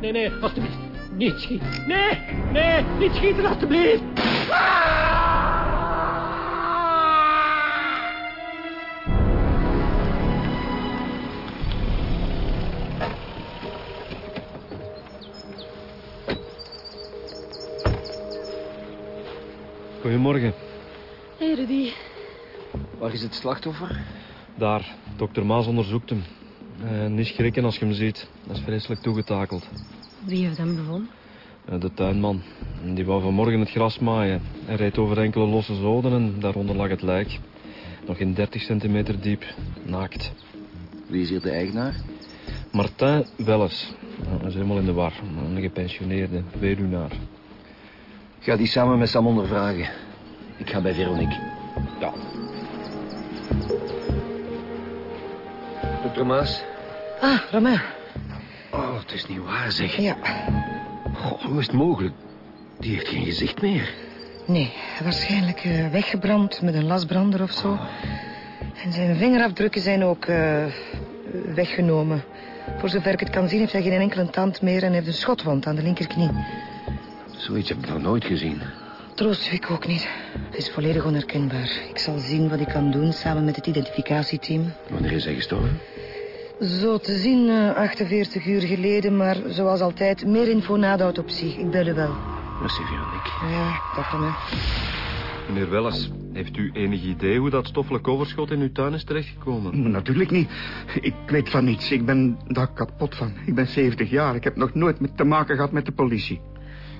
nee, nee. Alstublieft. Niet schieten. Nee, nee, niet schieten, alstublieft. Goedemorgen. Hey Rudy. Waar is het slachtoffer? Daar, dokter Maas onderzoekt hem. Uh, niet schrikken als je hem ziet. Dat is vreselijk toegetakeld. Wie heeft hem bevonden? Uh, de tuinman. Die wou vanmorgen het gras maaien. Hij reed over enkele losse zoden en daaronder lag het lijk. Nog geen 30 centimeter diep. Naakt. Wie is hier de eigenaar? Martin Welles. Dat is helemaal in de war. Een gepensioneerde weduwnaar. Ga die samen met Sam ondervragen. Ik ga bij Veronique. Ja. Dokter Maas. Ah, Romain. Oh, het is niet waar, zeg. Ja. God, hoe is het mogelijk? Die heeft geen gezicht meer. Nee, waarschijnlijk uh, weggebrand met een lasbrander of zo. En zijn vingerafdrukken zijn ook uh, weggenomen. Voor zover ik het kan zien heeft hij geen enkele tand meer... en heeft een schotwond aan de linkerknie. Zoiets heb ik nog nooit gezien. Troost ik ook niet. Het is volledig onherkenbaar. Ik zal zien wat ik kan doen samen met het identificatieteam. Wanneer is hij gestorven? Zo te zien, uh, 48 uur geleden, maar zoals altijd, meer info na de autopsie. Ik bel u wel. Merci, Veronique. Ja, dag van mij. Meneer Welles, heeft u enig idee hoe dat stoffelijk overschot in uw tuin is terechtgekomen? Natuurlijk niet. Ik weet van niets. Ik ben daar kapot van. Ik ben 70 jaar. Ik heb nog nooit met te maken gehad met de politie.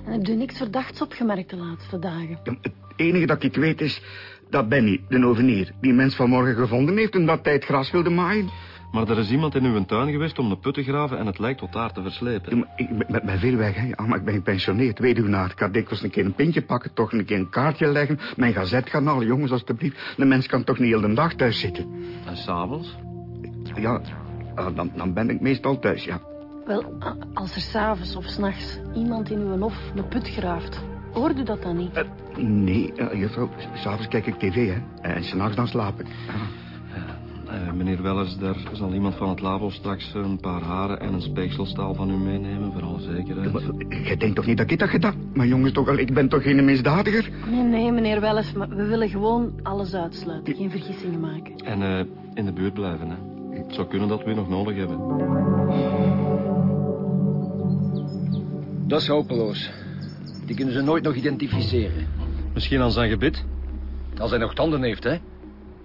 En heb je niks verdachts opgemerkt de laatste dagen? Het enige dat ik weet is dat Benny, de ovenier, die mens vanmorgen gevonden heeft... en dat hij het gras wilde maaien. Maar er is iemand in uw tuin geweest om de put te graven... en het lijkt tot daar te verslepen. Ja, ik ben, ben veel weg, hè. Ja, maar ik ben gepensioneerd, weduwnaar. Ik kan dikwijls een keer een pintje pakken, toch een keer een kaartje leggen... mijn gazet gaan halen, jongens, alstublieft. De mens kan toch niet heel de dag thuis zitten? En s'avonds? Ja, dan, dan ben ik meestal thuis, ja. Wel, als er s'avonds of s'nachts iemand in uw hof een put graaft... hoorde u dat dan niet? Uh, nee, uh, juffrouw, s'avonds kijk ik tv, hè. En s'nachts dan slaap ik. Uh, meneer Wellers, daar zal iemand van het labo straks een paar haren en een speekselstaal van u meenemen, voor alle zekerheid. Jij denkt toch niet dat ik dat gedaan? Maar jongens, toch al, ik ben toch geen misdadiger? Nee, nee, meneer Wellers, maar we willen gewoon alles uitsluiten. Geen vergissingen maken. En uh, in de buurt blijven, hè. Het zou kunnen dat we u nog nodig hebben. Dat is hopeloos. Die kunnen ze nooit nog identificeren. Misschien aan zijn gebit? Als hij nog tanden heeft, hè.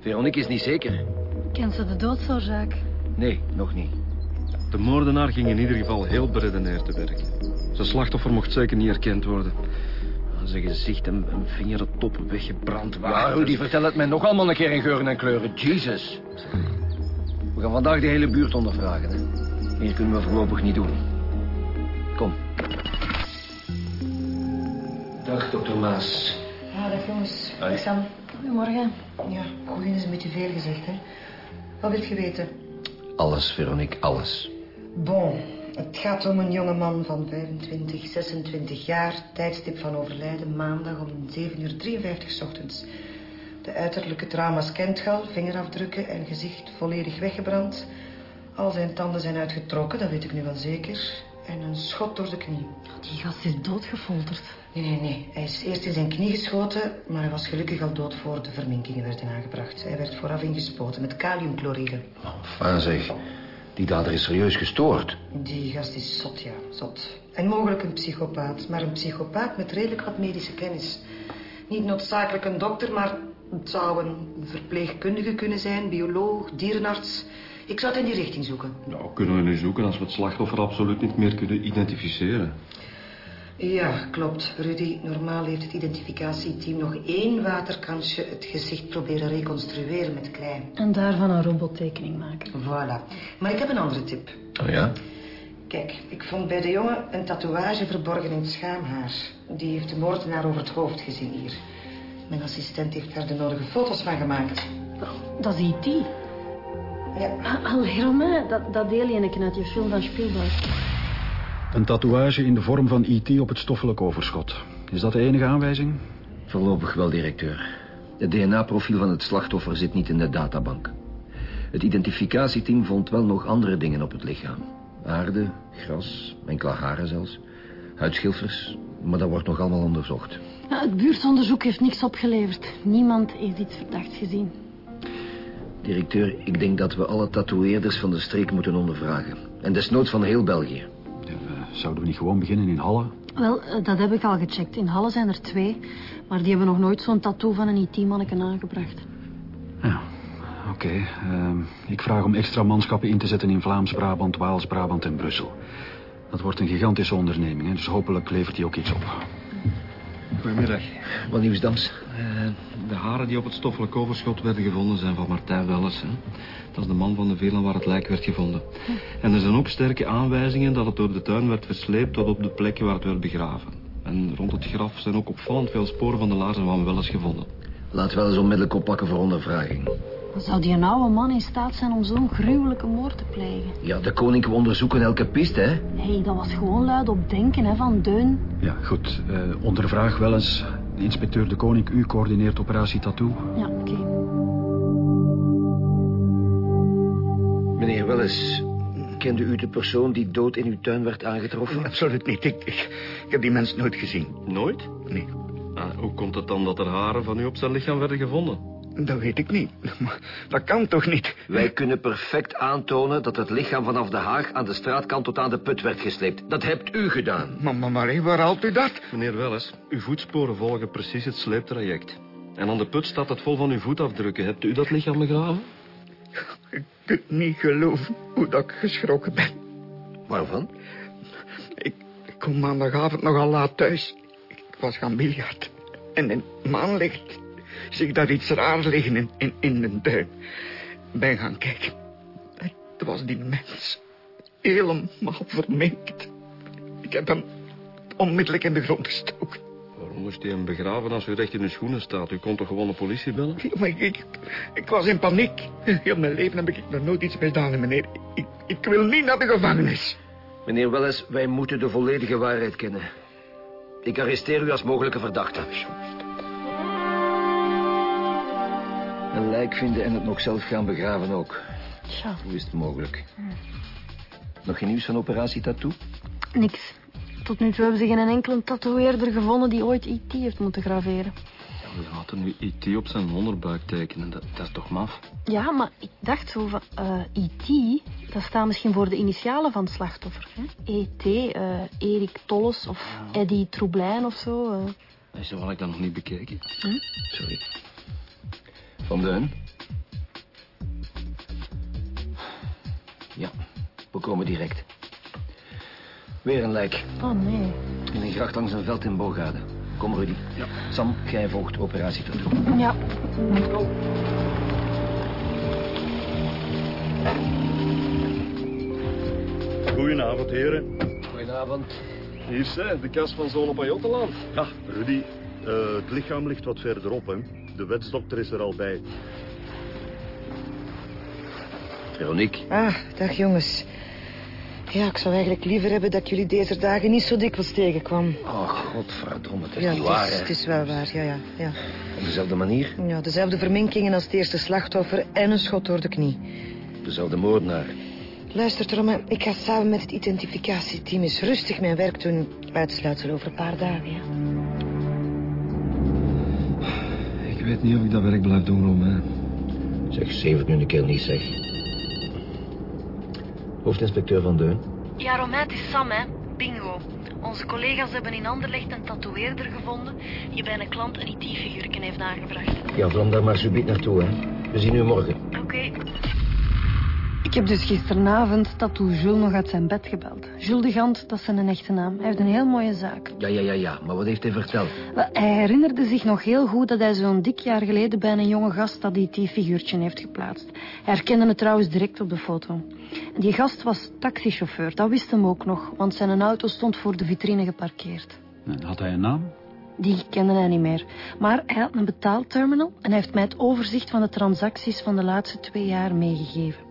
Veronique is niet zeker. Kent ze de doodsoorzaak? Nee, nog niet. De moordenaar ging in ieder geval heel beredeneerd te werk. Zijn slachtoffer mocht zeker niet herkend worden. Zijn gezicht en, en vingertoppen weggebrand waren. Ja, Rudy, vertel het mij nog allemaal een keer in geuren en kleuren. Jesus. We gaan vandaag de hele buurt ondervragen. Hè. Hier kunnen we voorlopig niet doen. Kom. Dag, dokter Maas. Ja, dag jongens. Hoi. Dag Sam. Goedemorgen. Ja, goed is een beetje veel gezegd, hè. Wat wil je weten? Alles, Veronique, alles. Bon, het gaat om een jongeman van 25, 26 jaar. Tijdstip van overlijden maandag om 7 uur 53 's ochtends. De uiterlijke trauma's kent je al. Vingerafdrukken en gezicht volledig weggebrand. Al zijn tanden zijn uitgetrokken, dat weet ik nu wel zeker. En een schot door de knie. Die gast is doodgefolterd. Nee, nee, nee. Hij is eerst in zijn knie geschoten, maar hij was gelukkig al dood voor de verminkingen werden aangebracht. Hij werd vooraf ingespoten met kaliumchloride. Enfin zeg, die dader is serieus gestoord. Die gast is zot, ja, zot. En mogelijk een psychopaat, maar een psychopaat met redelijk wat medische kennis. Niet noodzakelijk een dokter, maar het zou een verpleegkundige kunnen zijn, bioloog, dierenarts. Ik zou het in die richting zoeken. Nou, kunnen we nu zoeken als we het slachtoffer absoluut niet meer kunnen identificeren. Ja, klopt, Rudy. Normaal heeft het identificatieteam nog één waterkansje het gezicht proberen reconstrueren met klei. En daarvan een robottekening maken. Voilà. Maar ik heb een andere tip. Oh ja? Kijk, ik vond bij de jongen een tatoeage verborgen in het schaamhaar. Die heeft de moordenaar over het hoofd gezien hier. Mijn assistent heeft daar de nodige foto's van gemaakt. Dat is E.T. Ja. Allee, Romain, dat, dat alien uit je film van Spielberg. Een tatoeage in de vorm van IT op het stoffelijk overschot. Is dat de enige aanwijzing? Voorlopig wel, directeur. Het DNA-profiel van het slachtoffer zit niet in de databank. Het identificatieteam vond wel nog andere dingen op het lichaam. Aarde, gras, enkele haren zelfs. Huidschilfers, maar dat wordt nog allemaal onderzocht. Ja, het buurtonderzoek heeft niks opgeleverd. Niemand heeft iets verdachts gezien. Directeur, ik denk dat we alle tatoeëerders van de streek moeten ondervragen. En desnoods van heel België. Eh, zouden we niet gewoon beginnen in Halle? Wel, eh, dat heb ik al gecheckt. In Halle zijn er twee, maar die hebben nog nooit zo'n tattoo van een IT-manneken aangebracht. Ja, oké. Ehm, ik vraag om extra manschappen in te zetten in Vlaams-Brabant, Waals-Brabant en Brussel. Dat wordt een gigantische onderneming, hè, dus hopelijk levert die ook iets op. Goedemiddag. Wat nieuws, Dams? Eh, de haren die op het stoffelijk overschot werden gevonden zijn van Martijn Welles. Hè. Dat is de man van de Veerland waar het lijk werd gevonden. En er zijn ook sterke aanwijzingen dat het door de tuin werd versleept tot op de plek waar het werd begraven. En rond het graf zijn ook opvallend veel sporen van de laarzen van Welles gevonden. Laten we wel eens onmiddellijk oppakken voor ondervraging. Zou die een oude man in staat zijn om zo'n gruwelijke moord te plegen? Ja, de koning we onderzoeken elke piste, hè? Hé, hey, dat was gewoon luid op denken hè, van Deun. Ja, goed. Eh, ondervraag wel eens. Inspecteur De Koning, u coördineert operatie Tattoo. Ja, oké. Meneer Welles, kende u de persoon die dood in uw tuin werd aangetroffen? Absoluut niet. Ik, ik, ik heb die mens nooit gezien. Nooit? Nee, Ah, hoe komt het dan dat er haren van u op zijn lichaam werden gevonden? Dat weet ik niet. Dat kan toch niet? Wij kunnen perfect aantonen dat het lichaam vanaf de haag aan de straatkant tot aan de put werd gesleept. Dat hebt u gedaan. Maar, maar, maar hé, waar haalt u dat? Meneer Welles, uw voetsporen volgen precies het sleeptraject. En aan de put staat het vol van uw voetafdrukken. Hebt u dat lichaam begraven? Je kunt niet geloven hoe dat ik geschrokken ben. Waarvan? Ik, ik kom maandagavond nogal laat thuis. Ik was gaan biljarten. En in het maanlicht zie ik daar iets raars liggen in, in, in de tuin. Ben gaan kijken. Het was die mens. Helemaal verminkt. Ik heb hem onmiddellijk in de grond gestoken. Waarom moest u hem begraven als u recht in uw schoenen staat? U kon toch gewoon de politie bellen? Ja, Maar ik, ik, ik was in paniek. Heel mijn leven heb ik nog nooit iets misdaan, meneer. Ik, ik wil niet naar de gevangenis. Meneer Welles, wij moeten de volledige waarheid kennen. Ik arresteer u als mogelijke verdachte. Een lijk vinden en het nog zelf gaan begraven ook. Tja, Hoe is het mogelijk? Nog geen nieuws van operatie Tattoo? niks. Tot nu toe hebben ze geen enkele tatoeëerder gevonden die ooit IT heeft moeten graveren. Ja, we laten nu IT op zijn onderbuik tekenen. Dat, dat is toch maf? Ja, maar ik dacht zo van... eh, IT, dat staat misschien voor de initialen van het slachtoffer. Hè? ET, eh, Erik Tolles of Eddie Troublijn of zo. eh. Nee, Zo had ik dat nog niet bekeken. Sorry. Van Deun? Ja, we komen direct. Weer een lijk. Oh, nee. In een gracht langs een veld in Boogade. Kom, Rudy. Ja. Sam, jij volgt operatie Tattoo. Ja. Goedenavond, heren. Goedenavond. Hier is ze, de kast van zo'n op Jotteland. Ja, Rudy, eh, het lichaam ligt wat verderop, hè. De wetsdokter is er al bij. Veronique. Ah, dag jongens. Ja, ik zou eigenlijk liever hebben dat jullie deze dagen niet zo dikwijls tegenkwam. Oh, godverdomme, het is ja, niet het waar, is, hè? het is wel waar, ja, ja, ja. Op dezelfde manier, Ja, dezelfde verminkingen als het eerste slachtoffer en een schot door de knie. dezelfde moordenaar. Luister, Tromme, ik ga samen met het identificatieteam eens rustig mijn werk doen. Uitsluitsel over een paar dagen, ja. Ik weet niet of ik dat werk blijf doen, Romain. Zeg, zeven nu een keer niet, zeg. Hoofdinspecteur Van Deun. Ja, Romain, het is Sam, hè. Bingo. Onze collega's hebben in Anderlecht een tatoeëerder gevonden... die bij een klant een IT-figuurken heeft aangebracht. Ja, vlam daar maar subiet naartoe, hè. We zien u morgen. Oké. Ik heb dus gisteravond Tattoo Jules nog uit zijn bed gebeld. Jules de Gant, dat is zijn echte naam. Hij heeft een heel mooie zaak. Ja, ja, ja, ja. Maar wat heeft hij verteld? Wel, hij herinnerde zich nog heel goed dat hij zo'n dik jaar geleden bij een jonge gast dat IT-figuurtje heeft geplaatst. Hij herkende het trouwens direct op de foto. Die gast was taxichauffeur, dat wist hem ook nog, want zijn auto stond voor de vitrine geparkeerd. En Had hij een naam? Die kende hij niet meer. Maar hij had een betaalterminal en hij heeft mij het overzicht van de transacties van de laatste twee jaar meegegeven.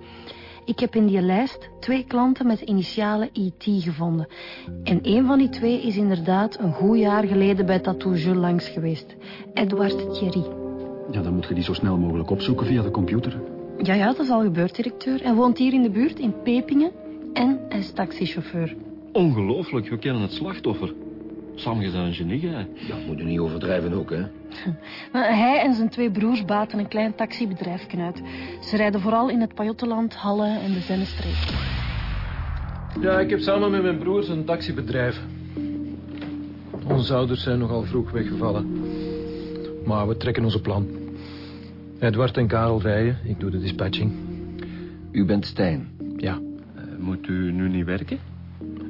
Ik heb in die lijst twee klanten met initialen IT gevonden. En een van die twee is inderdaad een goed jaar geleden bij Tattoo Jules langs geweest. Edward Thierry. Ja, dan moet je die zo snel mogelijk opzoeken via de computer. Ja, ja, dat is al gebeurd, directeur. Hij woont hier in de buurt, in Pepingen. En hij is taxichauffeur. Ongelooflijk, we kennen het slachtoffer. Sam, bent een genie, jij. Ja, moet je niet overdrijven ook, hè. Maar hij en zijn twee broers baten een klein taxibedrijfje uit. Ze rijden vooral in het Pajottenland, Halle en de Zennestreek. Ja, ik heb samen met mijn broers een taxibedrijf. Onze ouders zijn nogal vroeg weggevallen. Maar we trekken onze plan. Edward en Karel rijden, ik doe de dispatching. U bent Stijn. Ja. Eh, moet u nu niet werken?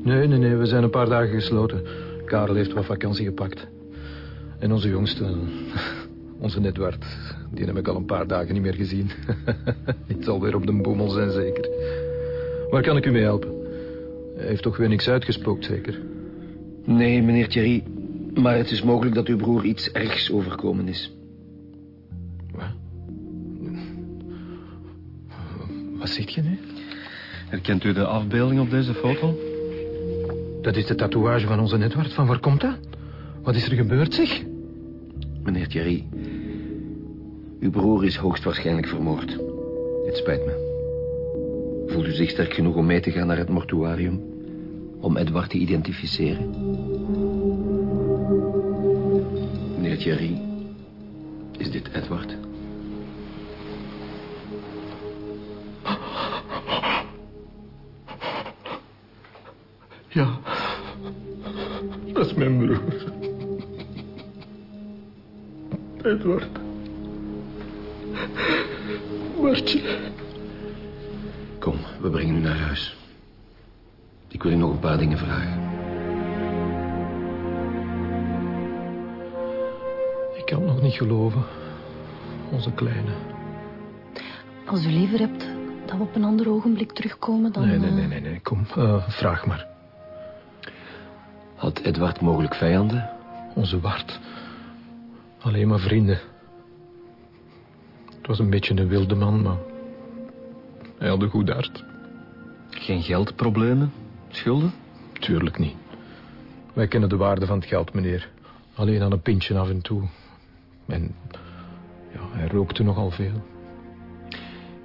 Nee, nee, nee, we zijn een paar dagen gesloten. Karel heeft wat vakantie gepakt. En onze jongste, onze Edward, die heb ik al een paar dagen niet meer gezien. Die zal weer op de boemel zijn, zeker. Waar kan ik u mee helpen? Hij heeft toch weer niks uitgespookt, zeker? Nee, meneer Thierry. Maar het is mogelijk dat uw broer iets ergs overkomen is. Wat? Wat zegt je nu? Herkent u de afbeelding op deze foto? Dat is de tatoeage van onze Edward. Van waar komt dat? Wat is er gebeurd, zeg? Meneer Thierry. Uw broer is hoogstwaarschijnlijk vermoord. Het spijt me. Voelt u zich sterk genoeg om mee te gaan naar het mortuarium? Om Edward te identificeren? Meneer Thierry. Is dit Edward? Edward. Bartje. Kom, we brengen u naar huis. Ik wil u nog een paar dingen vragen. Ik kan het nog niet geloven. Onze kleine. Als u liever hebt dat we op een ander ogenblik terugkomen, dan... Nee, nee, eh, nee, nee, nee. Kom, eh, vraag maar. Had Edward mogelijk vijanden? Onze Bart. Alleen maar vrienden. Het was een beetje een wilde man, maar... Hij had een goed hart. Geen geldproblemen? Schulden? Tuurlijk niet. Wij kennen de waarde van het geld, meneer. Alleen aan een pintje af en toe. En ja, hij rookte nogal veel.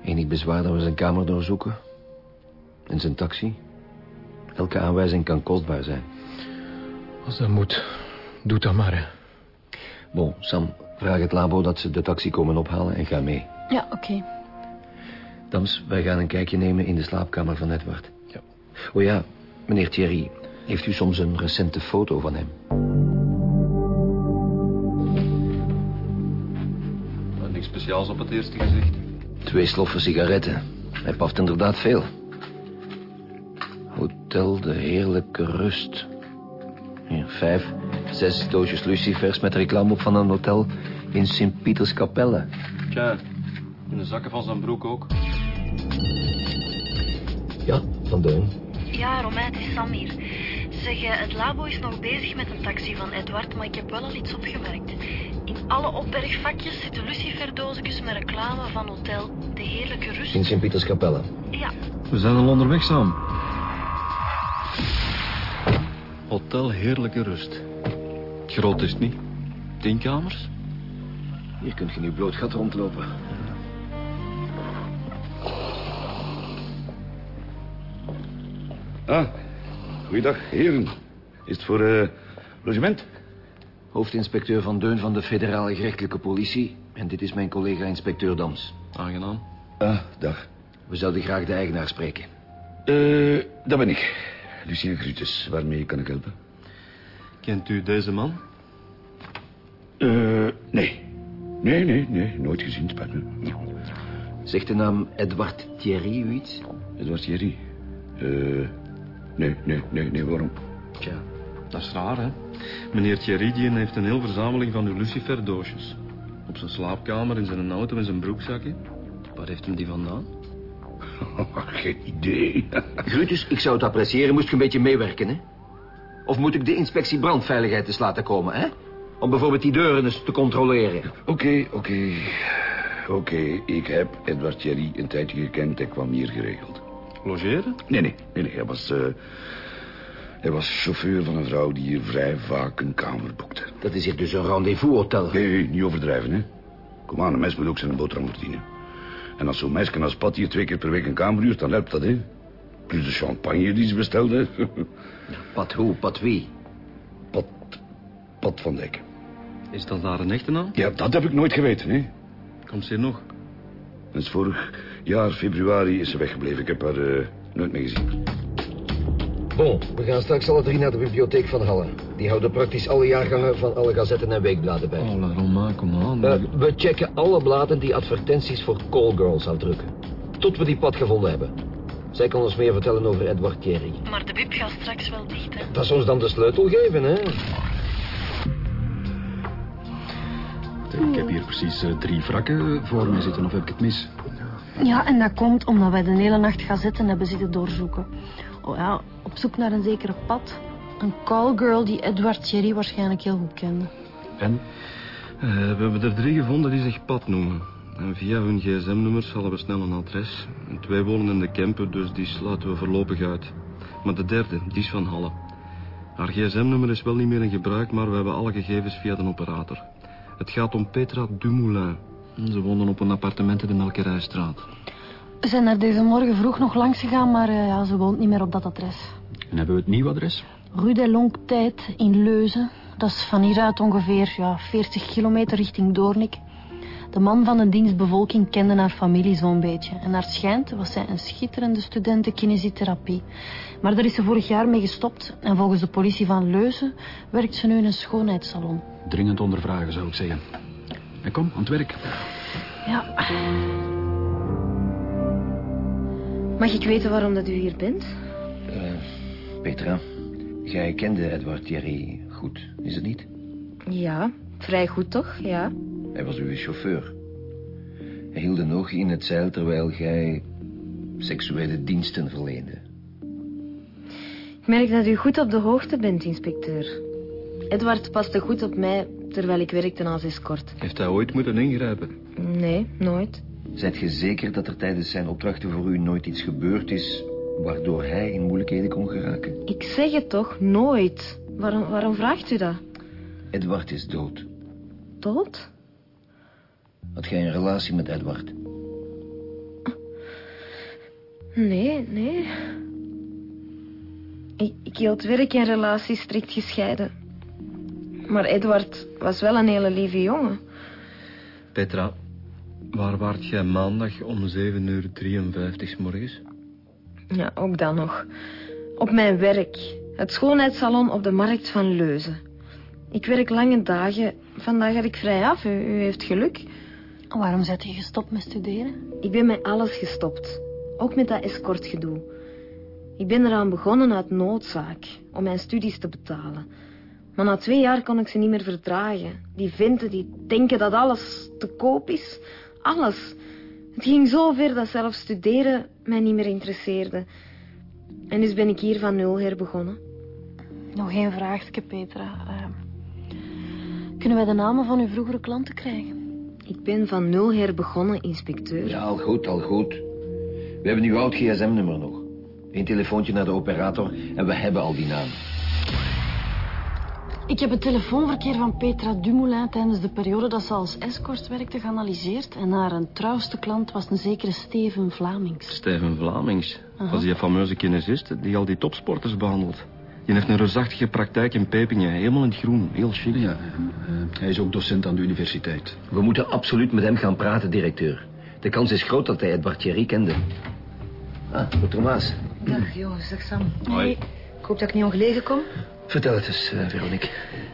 Enig bezwaar dat we zijn kamer doorzoeken? En zijn taxi? Elke aanwijzing kan kostbaar zijn. Als dat moet, doe dat maar, hè. Bon, Sam, vraag het labo dat ze de taxi komen ophalen en ga mee. Ja, oké. Dams, wij gaan een kijkje nemen in de slaapkamer van Edward. Ja. Oh ja, meneer Thierry, heeft u soms een recente foto van hem? Nou, niks speciaals op het eerste gezicht. Twee sloffen sigaretten. Hij paft inderdaad veel. Hotel de Heerlijke Rust. Hier, vijf, zes doosjes lucifers met reclame op van een hotel in Sint-Pieterskapelle. Tja, in de zakken van zijn broek ook. Ja, van Deun. Ja, Romein, het is Sam hier. Zeg, eh, het labo is nog bezig met een taxi van Edward, maar ik heb wel al iets opgemerkt. In alle opbergvakjes zitten luciferdoosjes met reclame van hotel De Heerlijke Rust. In Sint-Pieterskapelle. Ja, We zijn al onderweg, Sam. Hotel Heerlijke Rust. Groot is het niet. Tien kamers? Hier kunt je nu bloot gat rondlopen. Ah, goeiedag, heren. Is het voor eh logement? Hoofdinspecteur Van Deun van de federale gerechtelijke politie. En dit is mijn collega inspecteur Dams. Aangenaam. Ah, dag. We zouden graag de eigenaar spreken. Eh, dat ben ik. Lucien Grutus, waarmee kan ik helpen? Kent u deze man? Eh, nee. Nee, nee, nee, nooit gezien, spijt me. Zegt de naam Edward Thierry u iets? Was Thierry. Eh, nee, nee, nee, nee, waarom? Tja, dat is raar, hè? Meneer Thierry die heeft een heel verzameling van uw luciferdoosjes. Op zijn slaapkamer, in zijn auto, in zijn broekzakje. Waar heeft hem die vandaan? Geen idee. Grutus, ik zou het appreciëren, moest je een beetje meewerken, hè? Of moet ik de inspectie brandveiligheid eens laten komen, hè? Om bijvoorbeeld die deuren eens te controleren. Oké, oké. Oké, ik heb Edward Thierry een tijdje gekend en kwam hier geregeld. Logeren? Nee, nee, nee, nee. Hij was, eh, hij was chauffeur van een vrouw die hier vrij vaak een kamer boekte. Dat is hier dus een rendezvous-hotel. Nee, niet overdrijven, hè. Kom aan, een mens moet ook zijn boterham verdienen. En als zo'n meisje als Pat hier twee keer per week een kamer huurt, dan helpt dat, hè. Plus de champagne die ze bestelde. Pat hoe, pat wie? Pat, Pat van Dijk. Is dat daar een echte naam? Ja, dat heb ik nooit geweten, hè. Komt ze hier nog? Sinds vorig jaar februari is ze weggebleven. Ik heb haar eh, nooit meer gezien. Bon, we gaan straks alle drie naar de bibliotheek van Halle. Die houden praktisch alle jaargangen van alle gazetten en weekbladen bij. Oh, la Romain, kom aan. Eh, we checken alle bladen die advertenties voor callgirls uitdrukken. Tot we die pad gevonden hebben. Zij kan ons meer vertellen over Edward Thierry. Maar de bib gaat straks wel dicht, hè. Dat ze ons dan de sleutel geven, hè? Ik heb hier precies eh, drie wrakken voor me zitten, of heb ik het mis? Ja, en dat komt omdat wij de hele nacht gazetten hebben zitten doorzoeken. Oh ja, op zoek naar een zekere pad. Een callgirl die Edward Thierry waarschijnlijk heel goed kende. En? Eh, we hebben er drie gevonden die zich Pat noemen. En via hun gsm-nummers hadden we snel een adres. En twee wonen in de Kempen, dus die sluiten we voorlopig uit. Maar de derde, die is van Halle. Haar gsm-nummer is wel niet meer in gebruik, maar we hebben alle gegevens via de operator. Het gaat om Petra Dumoulin. Ze wonen op een appartement in de Melkerijstraat. We zijn er deze morgen vroeg nog langs gegaan, maar eh, ja, ze woont niet meer op dat adres. En hebben we het nieuwe adres? Rue des Longues Tijd in Leuzen. Dat is van hieruit ongeveer ja, 40 kilometer richting Doornik. De man van de dienstbevolking kende haar familie zo'n beetje. En naar schijnt was zij een schitterende studenten kinesietherapie. Maar daar is ze vorig jaar mee gestopt. En volgens de politie van Leuzen werkt ze nu in een schoonheidssalon. Dringend ondervragen, zou ik zeggen. En kom, aan het werk. Ja, Mag ik weten waarom dat u hier bent? Eh, Petra, jij kende Edward Thierry goed, is het niet? Ja, vrij goed toch? Ja. Hij was uw chauffeur. Hij hield een oog in het zeil terwijl jij seksuele diensten verleende. Ik merk dat u goed op de hoogte bent, inspecteur. Edward paste goed op mij terwijl ik werkte als escort. Heeft hij ooit moeten ingrijpen? Nee, nooit. Zijt je zeker dat er tijdens zijn opdrachten voor u nooit iets gebeurd is... waardoor hij in moeilijkheden kon geraken? Ik zeg het toch, nooit. Waarom, waarom vraagt u dat? Edward is dood. Dood? Had jij een relatie met Edward? Nee, nee. Ik, ik hield werk en relatie strikt gescheiden. Maar Edward was wel een hele lieve jongen. Petra, waar waart jij maandag om 7 uur 53 's morgens? Ja, ook dan nog. Op mijn werk. Het schoonheidssalon op de markt van Leuzen. Ik werk lange dagen. Vandaag had ik vrij af. U, u heeft geluk. Waarom zet je gestopt met studeren? Ik ben met alles gestopt. Ook met dat escortgedoe. Ik ben eraan begonnen uit noodzaak. Om mijn studies te betalen. Maar na twee jaar kon ik ze niet meer verdragen. Die venten die denken dat alles te koop is. Alles. Het ging zo ver dat zelfs studeren mij niet meer interesseerde. En dus ben ik hier van nul herbegonnen. Nog één vraagje, Petra. Eh, kunnen wij de namen van uw vroegere klanten krijgen? Ik ben van nul herbegonnen, inspecteur. Ja, al goed, al goed. We hebben uw oud gsm-nummer nog. Een telefoontje naar de operator en we hebben al die naam. Ik heb het telefoonverkeer van Petra Dumoulin tijdens de periode dat ze als escort werkte geanalyseerd. En haar een trouwste klant was een zekere Steven Vlamings. Steven Vlamings. Dat is die fameuze kinesist die al die topsporters behandelt. Die heeft een reusachtige praktijk in Pepingen. Helemaal in het groen. Heel chic. Ja, eh, hij is ook docent aan de universiteit. We moeten absoluut met hem gaan praten, directeur. De kans is groot dat hij Edward Thierry kende. Ah, dokter Maas. Dag jongens, dag Sam. Hoi. Ik hoop dat ik niet ongelegen kom. Vertel het eens, uh, Veronique.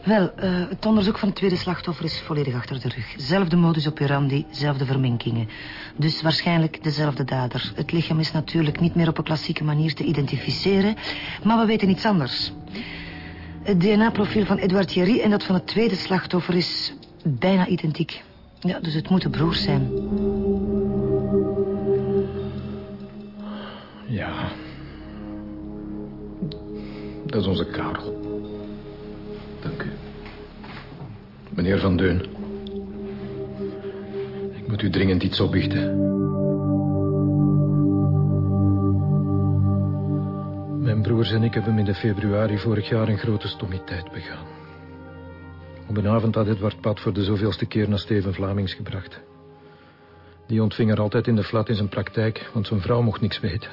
Wel, uh, het onderzoek van het tweede slachtoffer is volledig achter de rug. Zelfde modus operandi, zelfde verminkingen. Dus waarschijnlijk dezelfde dader. Het lichaam is natuurlijk niet meer op een klassieke manier te identificeren, maar we weten iets anders. Het DNA-profiel van Edouard Thierry en dat van het tweede slachtoffer is bijna identiek. Ja, dus het moeten broers zijn. Ja. Dat is onze Karel. Dank u. Meneer Van Deun. Ik moet u dringend iets opbiechten. Mijn broers en ik hebben midden februari vorig jaar een grote stommiteit begaan. Op een avond had Edward Pad voor de zoveelste keer naar Steven Vlamings gebracht. Die ontving er altijd in de flat in zijn praktijk, want zijn vrouw mocht niks weten.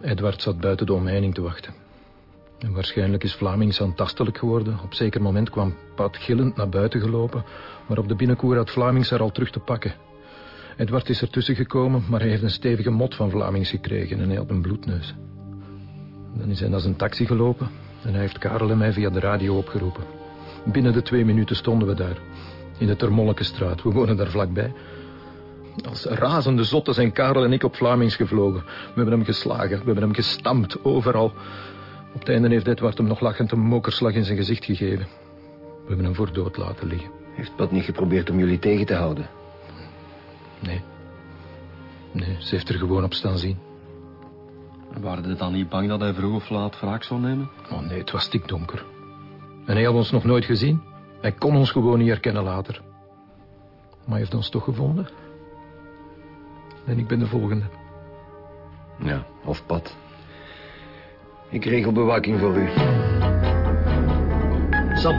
Edward zat buiten de omheining te wachten. En waarschijnlijk is Vlamings aantastelijk geworden. Op zeker moment kwam Pat gillend naar buiten gelopen... maar op de binnenkoer had Vlamings haar al terug te pakken. Edward is ertussen gekomen, maar hij heeft een stevige mot van Vlamings gekregen... en hij had een bloedneus. Dan is hij naar zijn taxi gelopen... en hij heeft Karel en mij via de radio opgeroepen. Binnen de twee minuten stonden we daar. In de Termolkenstraat, we wonen daar vlakbij... Als razende zotten zijn Karel en ik op Vlamings gevlogen. We hebben hem geslagen, we hebben hem gestampt, overal. Op het einde heeft Edward hem nog lachend een mokerslag in zijn gezicht gegeven. We hebben hem voor dood laten liggen. Heeft Pat niet geprobeerd om jullie tegen te houden? Nee. Nee, ze heeft er gewoon op staan zien. Waren ze dan niet bang dat hij vroeg of laat wraak zou nemen? Oh nee, het was stikdonker. En hij had ons nog nooit gezien. Hij kon ons gewoon niet herkennen later. Maar hij heeft ons toch gevonden. En ik ben de volgende. Ja, of Pat. Ik regel bewaking voor u. Sam,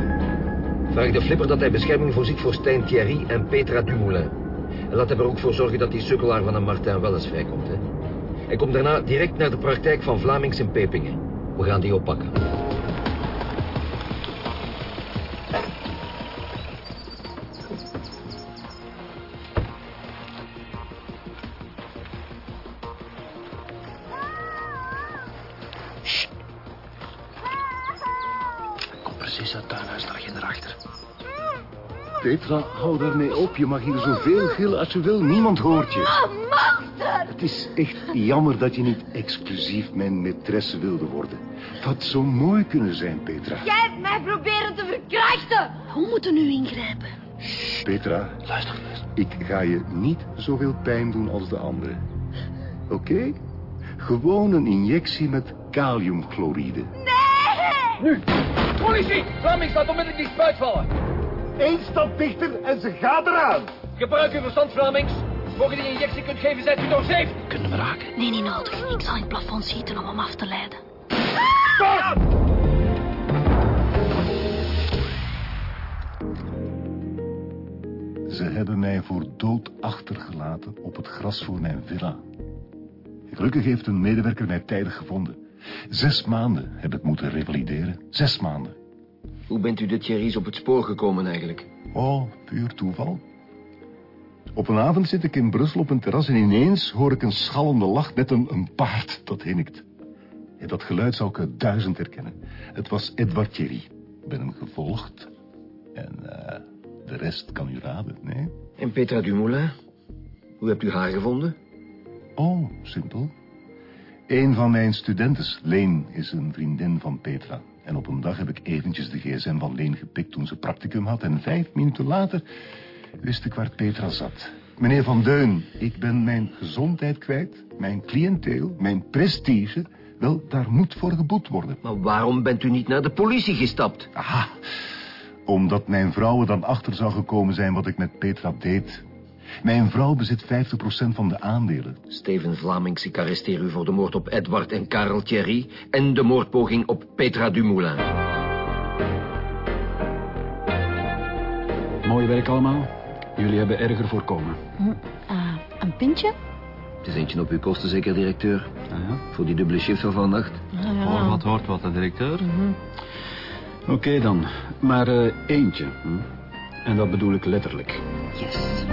vraag de flipper dat hij bescherming voorziet voor Stijn Thierry en Petra Dumoulin. En laat hem er ook voor zorgen dat die sukkelaar van een Martin wel eens vrijkomt. Hè? Hij komt daarna direct naar de praktijk van Vlamings in Pepingen. We gaan die oppakken. Petra, hou daarmee op. Je mag hier zoveel gillen als je wil. Niemand hoort je. Oh, monster! Het is echt jammer dat je niet exclusief mijn maîtresse wilde worden. Het had zo mooi kunnen zijn, Petra. Jij hebt mij proberen te verkrachten. Hoe moeten nu ingrijpen? Petra, Luister, luister. ik ga je niet zoveel pijn doen als de anderen. Oké? Gewoon een injectie met kaliumchloride. Nee! Politie! Vlaming staat onmiddellijk die spuit vallen. Eén stap dichter en ze gaat eraan. Gebruik uw verstand, Vlamings. Voor je die injectie kunt geven, zijt u doorzeefd. Kunnen we raken? Nee, niet nodig. Ik zal in het plafond schieten om hem af te leiden. Ze hebben mij voor dood achtergelaten op het gras voor mijn villa. Gelukkig heeft een medewerker mij tijdig gevonden. Zes maanden heb ik moeten revalideren. Zes maanden. Hoe bent u de Thierry's op het spoor gekomen eigenlijk? Oh, puur toeval. Op een avond zit ik in Brussel op een terras en ineens hoor ik een schallende lach, net een, een paard dat hinnikt. Ja, dat geluid zou ik uit duizend herkennen. Het was Edward Thierry. Ik ben hem gevolgd. En eh, de rest kan u raden, nee? En Petra Dumoulin? Hoe hebt u haar gevonden? Oh, simpel. Een van mijn studentes, Leen, is een vriendin van Petra. En op een dag heb ik eventjes de gsm van Leen gepikt toen ze practicum had. En vijf minuten later wist ik waar Petra zat. Meneer Van Deun, ik ben mijn gezondheid kwijt, mijn cliënteel, mijn prestige. Wel, daar moet voor geboet worden. Maar waarom bent u niet naar de politie gestapt? Aha, omdat mijn vrouw er dan achter zou gekomen zijn wat ik met Petra deed. Mijn vrouw bezit 50% van de aandelen. Steven Vlamings, ik arresteer u voor de moord op Edward en Karel Thierry... en de moordpoging op Petra Dumoulin. Mooi werk allemaal. Jullie hebben erger voorkomen. Hm, ah, een pintje? Het is eentje op uw kosten, zeker, directeur? Ah, ja? Voor die dubbele shift van vannacht? Ah, ja. Hoor wat hoort wat, de directeur. Oké dan. Maar eh, eentje. Hm? En dat bedoel ik letterlijk. Yes.